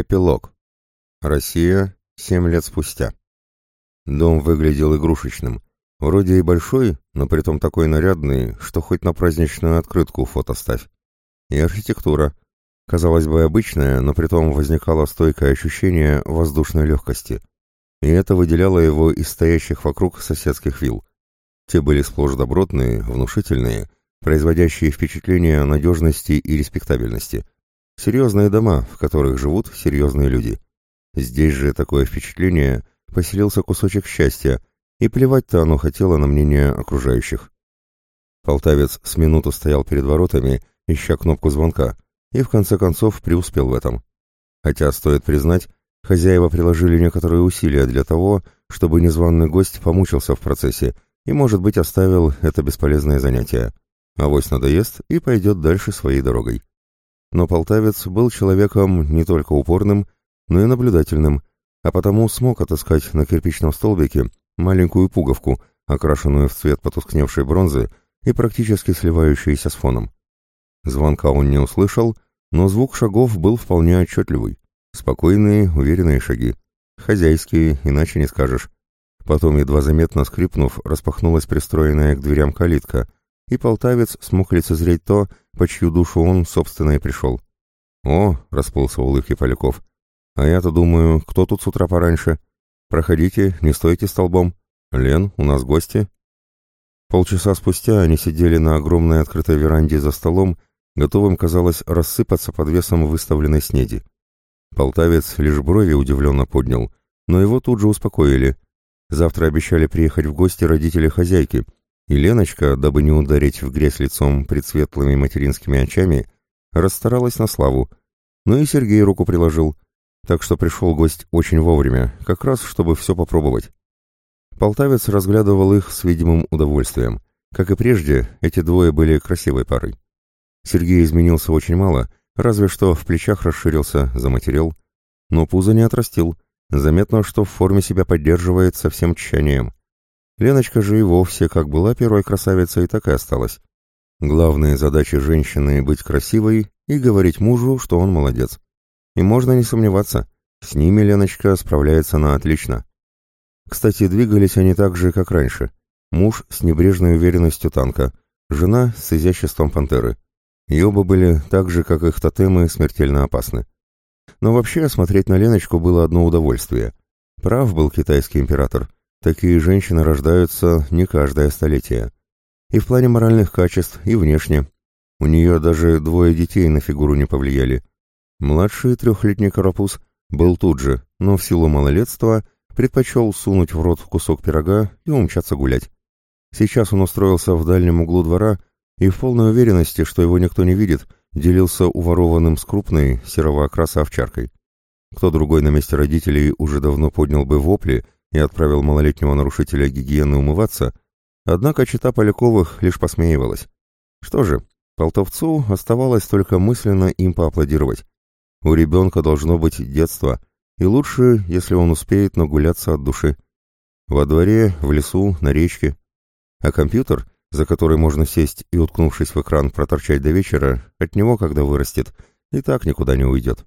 Эпилог. Россия. Семь лет спустя. Дом выглядел игрушечным. Вроде и большой, но притом такой нарядный, что хоть на праздничную открытку фото ставь. И архитектура. Казалось бы, обычная, но притом возникало стойкое ощущение воздушной легкости. И это выделяло его из стоящих вокруг соседских вилл. Те были сплошь добротные, внушительные, производящие впечатление надежности и респектабельности – Серьезные дома, в которых живут серьезные люди. Здесь же такое впечатление поселился кусочек счастья, и плевать-то оно хотело на мнение окружающих. Полтавец с минуту стоял перед воротами, ища кнопку звонка, и в конце концов преуспел в этом. Хотя, стоит признать, хозяева приложили некоторые усилия для того, чтобы незваный гость помучился в процессе и, может быть, оставил это бесполезное занятие. Авось надоест и пойдет дальше своей дорогой. Но полтавец был человеком не только упорным, но и наблюдательным, а потому смог отыскать на кирпичном столбике маленькую пуговку, окрашенную в цвет потускневшей бронзы и практически сливающуюся с фоном. Звонка он не услышал, но звук шагов был вполне отчетливый. Спокойные, уверенные шаги. Хозяйские, иначе не скажешь. Потом, едва заметно скрипнув, распахнулась пристроенная к дверям калитка, и полтавец смог лицезреть то, по чью душу он, собственно, и пришел. «О!» — расплылся в улыбке Поляков. «А я-то думаю, кто тут с утра пораньше? Проходите, не стойте столбом. Лен, у нас гости». Полчаса спустя они сидели на огромной открытой веранде за столом, готовым, казалось, рассыпаться под весом выставленной снеди. Полтавец лишь брови удивленно поднял, но его тут же успокоили. Завтра обещали приехать в гости родители хозяйки — и Леночка, дабы не ударить в грязь лицом пред светлыми материнскими очами, расстаралась на славу. Ну и Сергей руку приложил, так что пришел гость очень вовремя, как раз чтобы все попробовать. Полтавец разглядывал их с видимым удовольствием. Как и прежде, эти двое были красивой парой. Сергей изменился очень мало, разве что в плечах расширился, заматерел, но пузо не отрастил. Заметно, что в форме себя поддерживает со всем тщанием. Леночка же и вовсе как была первой красавицей, так и осталась. Главные задачи женщины — быть красивой и говорить мужу, что он молодец. И можно не сомневаться, с ними Леночка справляется на отлично. Кстати, двигались они так же, как раньше. Муж с небрежной уверенностью танка, жена с изяществом пантеры. И оба были так же, как их тотемы, смертельно опасны. Но вообще смотреть на Леночку было одно удовольствие. Прав был китайский император. Такие женщины рождаются не каждое столетие. И в плане моральных качеств, и внешне. У нее даже двое детей на фигуру не повлияли. Младший трехлетний карапуз был тут же, но в силу малолетства предпочел сунуть в рот кусок пирога и умчаться гулять. Сейчас он устроился в дальнем углу двора и в полной уверенности, что его никто не видит, делился уворованным с крупной серого окраса овчаркой. Кто другой на месте родителей уже давно поднял бы вопли и отправил малолетнего нарушителя гигиены умываться, однако чита Поляковых лишь посмеивалась. Что же, Полтовцу оставалось только мысленно им поаплодировать. У ребенка должно быть детство, и лучше, если он успеет нагуляться от души. Во дворе, в лесу, на речке. А компьютер, за который можно сесть и, уткнувшись в экран, проторчать до вечера, от него, когда вырастет, и так никуда не уйдет.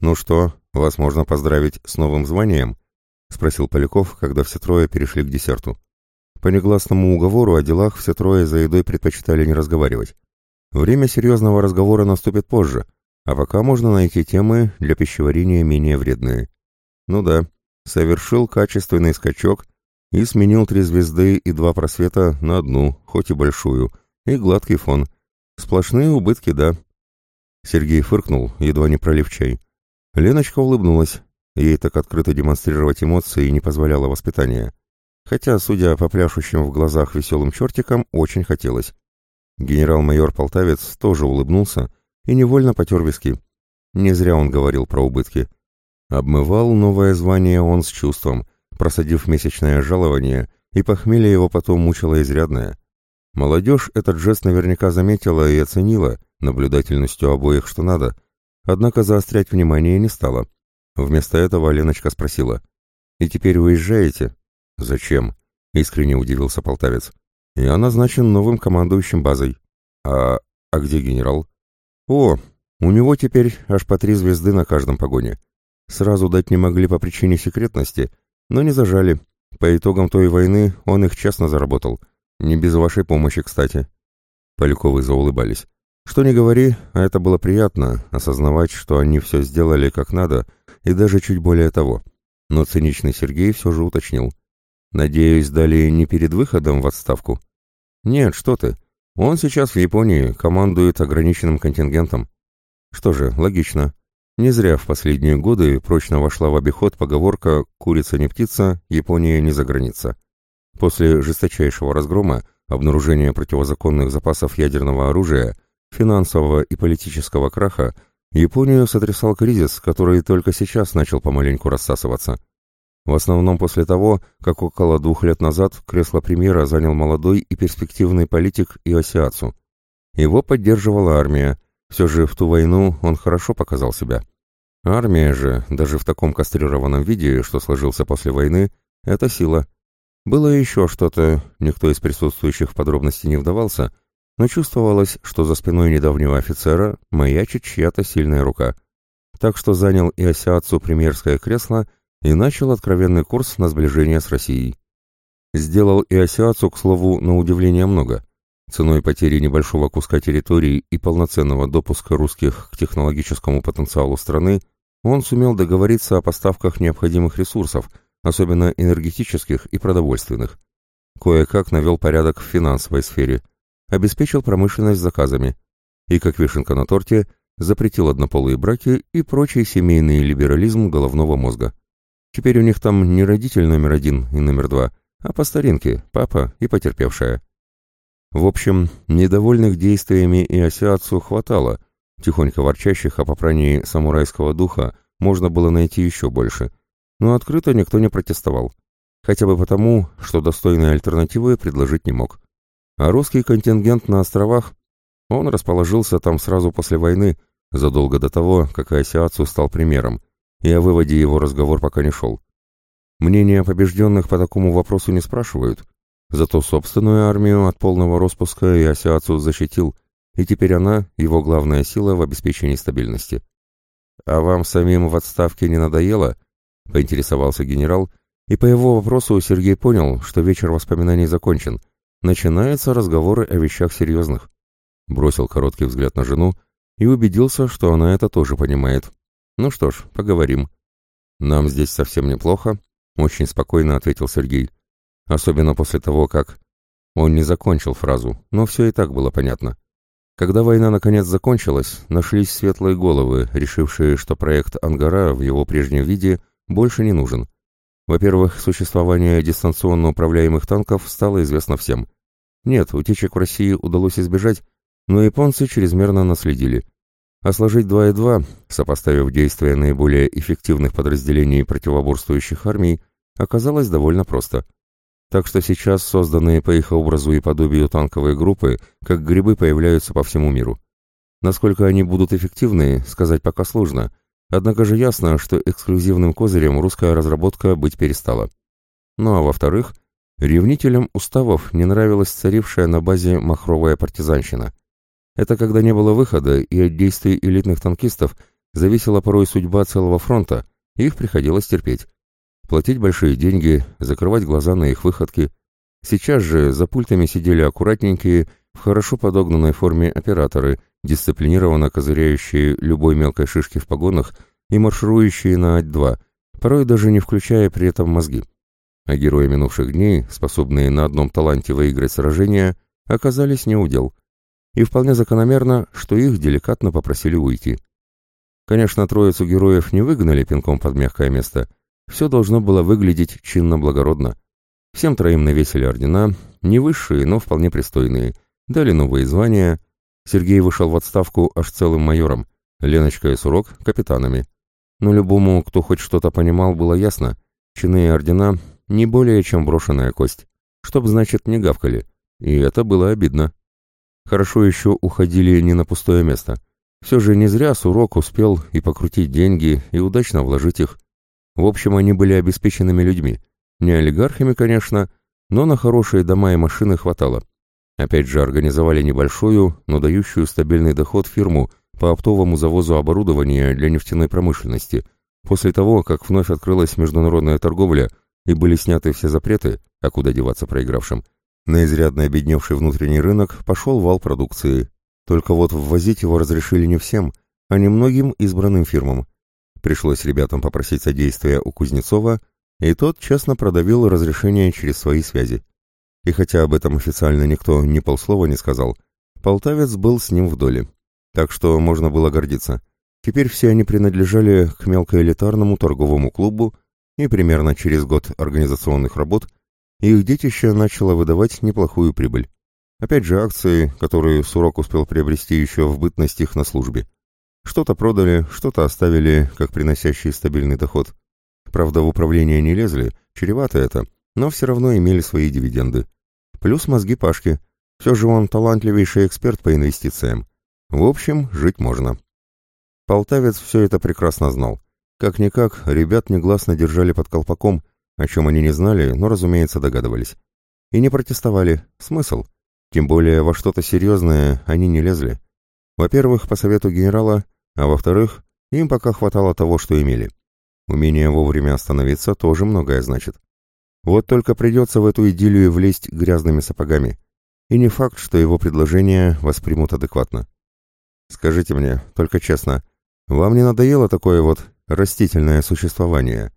«Ну что, вас можно поздравить с новым званием?» — спросил Поляков, когда все трое перешли к десерту. По негласному уговору о делах все трое за едой предпочитали не разговаривать. Время серьезного разговора наступит позже, а пока можно найти темы для пищеварения менее вредные. Ну да, совершил качественный скачок и сменил три звезды и два просвета на одну, хоть и большую, и гладкий фон. Сплошные убытки, да. Сергей фыркнул, едва не пролив чай. Леночка улыбнулась, Ей так открыто демонстрировать эмоции не позволяло воспитание. Хотя, судя по пляшущим в глазах веселым чертикам, очень хотелось. Генерал-майор Полтавец тоже улыбнулся и невольно потер виски. Не зря он говорил про убытки. Обмывал новое звание он с чувством, просадив месячное жалование, и похмелье его потом мучило изрядное. Молодежь этот жест наверняка заметила и оценила, наблюдательностью обоих что надо, однако заострять внимание не стала. Вместо этого Леночка спросила. «И теперь уезжаете?» «Зачем?» — искренне удивился полтавец. «Я назначен новым командующим базой». «А... а где генерал?» «О, У него теперь аж по три звезды на каждом погоне. Сразу дать не могли по причине секретности, но не зажали. По итогам той войны он их честно заработал. Не без вашей помощи, кстати. Поляковы заулыбались. Что ни говори, а это было приятно, осознавать, что они все сделали как надо, и даже чуть более того. Но циничный Сергей все же уточнил. «Надеюсь, дали не перед выходом в отставку?» «Нет, что ты. Он сейчас в Японии, командует ограниченным контингентом». Что же, логично. Не зря в последние годы прочно вошла в обиход поговорка «курица не птица, Япония не за граница». После жесточайшего разгрома, обнаружения противозаконных запасов ядерного оружия, финансового и политического краха, Японию сотрясал кризис, который только сейчас начал помаленьку рассасываться. В основном после того, как около двух лет назад кресло премьера занял молодой и перспективный политик Иосиацу. Его поддерживала армия, все же в ту войну он хорошо показал себя. Армия же, даже в таком кастрированном виде, что сложился после войны, это сила. Было еще что-то, никто из присутствующих в подробности не вдавался, но чувствовалось, что за спиной недавнего офицера маячит чья-то сильная рука. Так что занял и Осиатцу премьерское кресло и начал откровенный курс на сближение с Россией. Сделал и Осиатцу, к слову, на удивление много. Ценой потери небольшого куска территории и полноценного допуска русских к технологическому потенциалу страны он сумел договориться о поставках необходимых ресурсов, особенно энергетических и продовольственных. Кое-как навел порядок в финансовой сфере – обеспечил промышленность заказами и, как вишенка на торте, запретил однополые браки и прочий семейный либерализм головного мозга. Теперь у них там не родитель номер один и номер два, а по старинке папа и потерпевшая. В общем, недовольных действиями и Осиацу хватало, тихонько ворчащих о попрании самурайского духа можно было найти еще больше, но открыто никто не протестовал, хотя бы потому, что достойной альтернативы предложить не мог. А русский контингент на островах, он расположился там сразу после войны, задолго до того, как Асиацу стал премьером, и о выводе его разговор пока не шел. Мнения побежденных по такому вопросу не спрашивают, зато собственную армию от полного распуска и Асиацу защитил, и теперь она — его главная сила в обеспечении стабильности. «А вам самим в отставке не надоело?» — поинтересовался генерал, и по его вопросу Сергей понял, что вечер воспоминаний закончен — Начинаются разговоры о вещах серьезных. Бросил короткий взгляд на жену и убедился, что она это тоже понимает. Ну что ж, поговорим. Нам здесь совсем неплохо, очень спокойно ответил Сергей. Особенно после того, как... Он не закончил фразу, но все и так было понятно. Когда война наконец закончилась, нашлись светлые головы, решившие, что проект «Ангара» в его прежнем виде больше не нужен. Во-первых, существование дистанционно управляемых танков стало известно всем. Нет, утечек в России удалось избежать, но японцы чрезмерно наследили. А сложить 2 и 2, сопоставив действия наиболее эффективных подразделений противоборствующих армий, оказалось довольно просто. Так что сейчас созданные по их образу и подобию танковые группы, как грибы, появляются по всему миру. Насколько они будут эффективны, сказать пока сложно, однако же ясно, что эксклюзивным козырем русская разработка быть перестала. Ну а во-вторых, Ревнителям уставов не нравилась царившая на базе махровая партизанщина. Это когда не было выхода, и от действий элитных танкистов зависела порой судьба целого фронта, их приходилось терпеть. Платить большие деньги, закрывать глаза на их выходки. Сейчас же за пультами сидели аккуратненькие, в хорошо подогнанной форме операторы, дисциплинированно козыряющие любой мелкой шишки в погонах и марширующие на Ать-2, порой даже не включая при этом мозги а герои минувших дней, способные на одном таланте выиграть сражение, оказались неудел. И вполне закономерно, что их деликатно попросили уйти. Конечно, троицу героев не выгнали пинком под мягкое место. Все должно было выглядеть чинно-благородно. Всем троим навесили ордена, не высшие, но вполне пристойные. Дали новые звания. Сергей вышел в отставку аж целым майором, Леночка и Сурок — капитанами. Но любому, кто хоть что-то понимал, было ясно. Чины и ордена не более чем брошенная кость. Чтоб, значит, не гавкали. И это было обидно. Хорошо еще уходили не на пустое место. Все же не зря Сурок успел и покрутить деньги, и удачно вложить их. В общем, они были обеспеченными людьми. Не олигархами, конечно, но на хорошие дома и машины хватало. Опять же, организовали небольшую, но дающую стабильный доход фирму, по оптовому завозу оборудования для нефтяной промышленности, после того, как вновь открылась международная торговля и были сняты все запреты, а куда деваться проигравшим, на изрядно обедневший внутренний рынок пошел вал продукции. Только вот ввозить его разрешили не всем, а немногим избранным фирмам. Пришлось ребятам попросить содействия у Кузнецова, и тот честно продавил разрешение через свои связи. И хотя об этом официально никто ни полслова не сказал, полтавец был с ним в доле. Так что можно было гордиться. Теперь все они принадлежали к мелкоэлитарному торговому клубу, и примерно через год организационных работ их детище начало выдавать неплохую прибыль. Опять же акции, которые Сурок успел приобрести еще в бытность их на службе. Что-то продали, что-то оставили, как приносящие стабильный доход. Правда, в управление не лезли, чревато это, но все равно имели свои дивиденды. Плюс мозги Пашки. Все же он талантливейший эксперт по инвестициям. В общем, жить можно. Полтавец все это прекрасно знал. Как-никак, ребят негласно держали под колпаком, о чем они не знали, но, разумеется, догадывались. И не протестовали. Смысл? Тем более во что-то серьезное они не лезли. Во-первых, по совету генерала, а во-вторых, им пока хватало того, что имели. Умение вовремя остановиться тоже многое значит. Вот только придется в эту идиллию влезть грязными сапогами. И не факт, что его предложение воспримут адекватно. Скажите мне, только честно, вам не надоело такое вот растительное существование?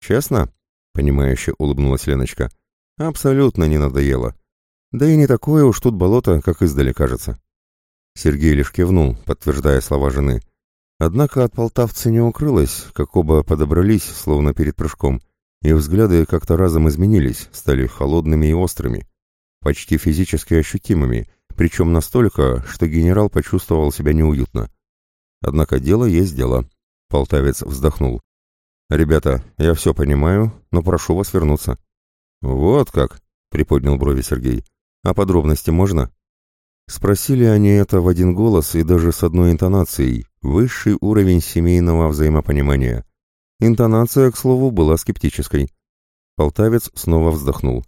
Честно? Понимающе улыбнулась Леночка. Абсолютно не надоело. Да и не такое уж тут болото, как издали кажется. Сергей лишь кивнул, подтверждая слова жены. Однако от полтавца не укрылось, как оба подобрались, словно перед прыжком, и взгляды как-то разом изменились, стали холодными и острыми, почти физически ощутимыми, причем настолько, что генерал почувствовал себя неуютно. Однако дело есть дело. Полтавец вздохнул. «Ребята, я все понимаю, но прошу вас вернуться». «Вот как?» — приподнял брови Сергей. «А подробности можно?» Спросили они это в один голос и даже с одной интонацией. Высший уровень семейного взаимопонимания. Интонация, к слову, была скептической. Полтавец снова вздохнул.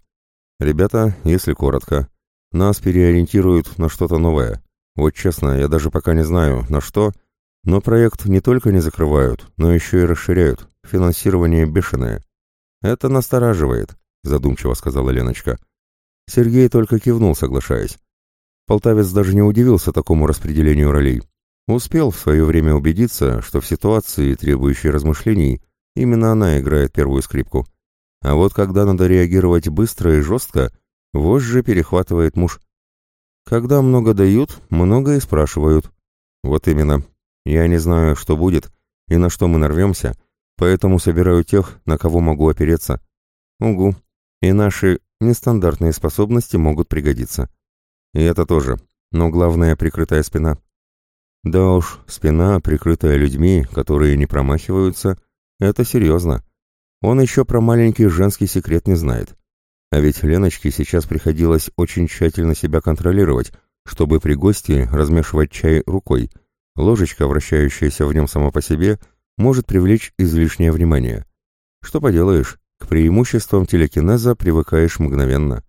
«Ребята, если коротко, нас переориентируют на что-то новое. Вот честно, я даже пока не знаю, на что, но проект не только не закрывают, но еще и расширяют. Финансирование бешеное. Это настораживает, задумчиво сказала Леночка. Сергей только кивнул, соглашаясь. Полтавец даже не удивился такому распределению ролей. Успел в свое время убедиться, что в ситуации, требующей размышлений, именно она играет первую скрипку. А вот когда надо реагировать быстро и жестко, Вожжи перехватывает муж. Когда много дают, много и спрашивают. Вот именно. Я не знаю, что будет и на что мы нарвемся, поэтому собираю тех, на кого могу опереться. Угу. И наши нестандартные способности могут пригодиться. И это тоже. Но главное — прикрытая спина. Да уж, спина, прикрытая людьми, которые не промахиваются, это серьезно. Он еще про маленький женский секрет не знает. А ведь Леночке сейчас приходилось очень тщательно себя контролировать, чтобы при гости размешивать чай рукой. Ложечка, вращающаяся в нем сама по себе, может привлечь излишнее внимание. Что поделаешь, к преимуществам телекинеза привыкаешь мгновенно.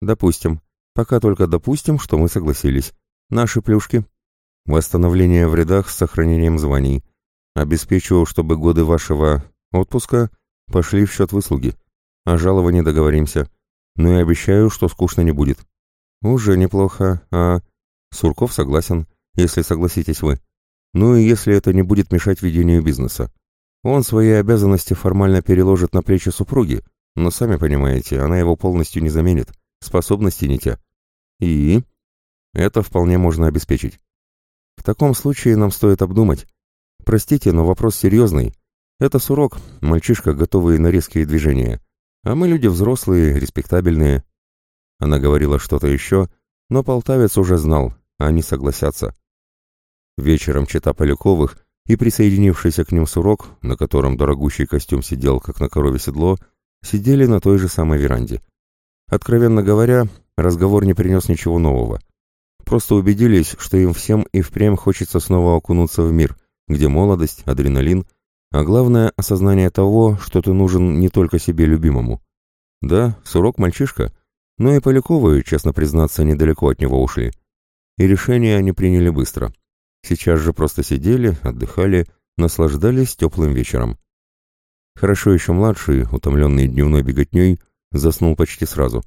Допустим, пока только допустим, что мы согласились. Наши плюшки. Восстановление в рядах с сохранением званий. Обеспечу, чтобы годы вашего отпуска пошли в счет выслуги. О жаловании договоримся. Но и обещаю, что скучно не будет. Уже неплохо, а... Сурков согласен, если согласитесь вы. Ну и если это не будет мешать ведению бизнеса. Он свои обязанности формально переложит на плечи супруги, но сами понимаете, она его полностью не заменит. Способности не те. И... Это вполне можно обеспечить. Таком случае нам стоит обдумать. Простите, но вопрос серьезный. Это Сурок, мальчишка, готовый на резкие движения. А мы люди взрослые, респектабельные. Она говорила что-то еще, но полтавец уже знал, они согласятся. Вечером чита Поляковых и присоединившийся к ним сурок, на котором дорогущий костюм сидел, как на корове седло, сидели на той же самой веранде. Откровенно говоря, разговор не принес ничего нового. Просто убедились, что им всем и впрямь хочется снова окунуться в мир, где молодость, адреналин — а главное — осознание того, что ты нужен не только себе любимому. Да, сурок мальчишка, но и Поляковы, честно признаться, недалеко от него ушли. И решение они приняли быстро. Сейчас же просто сидели, отдыхали, наслаждались теплым вечером. Хорошо еще младший, утомленный дневной беготней, заснул почти сразу.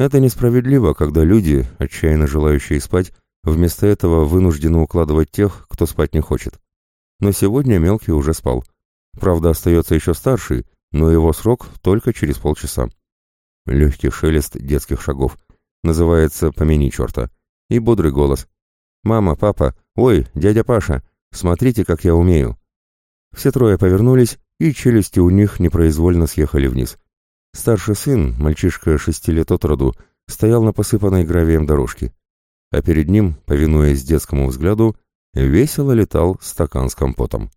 Это несправедливо, когда люди, отчаянно желающие спать, вместо этого вынуждены укладывать тех, кто спать не хочет. Но сегодня мелкий уже спал. Правда, остается еще старший, но его срок только через полчаса. Легкий шелест детских шагов. Называется «Помяни черта». И бодрый голос. «Мама, папа, ой, дядя Паша, смотрите, как я умею». Все трое повернулись, и челюсти у них непроизвольно съехали вниз. Старший сын, мальчишка шести лет от роду, стоял на посыпанной гравием дорожке. А перед ним, повинуясь детскому взгляду, весело летал стакан с компотом.